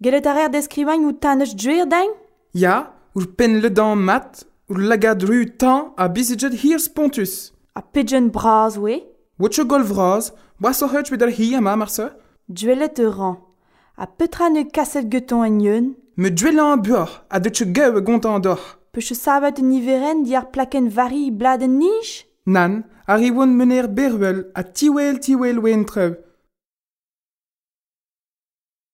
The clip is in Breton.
Gelet a reer deskrivañ ou tanech dwer dañ Ya, ur pen le dan mat, ur lagad ru tan a bizidjet hir spontus. A pigeon braz we Wotcho gol vraz, boas o hech bet ar hi ama marse Dwelet ur ran. A petra ne kaset geton en yeun Me dwelan a buor, a deuche geu e gontan dor. Peche savet un iveren di ar plaken vari bladen nij Nan, ar rivon mener berwel a tiwel tiwel wen treu.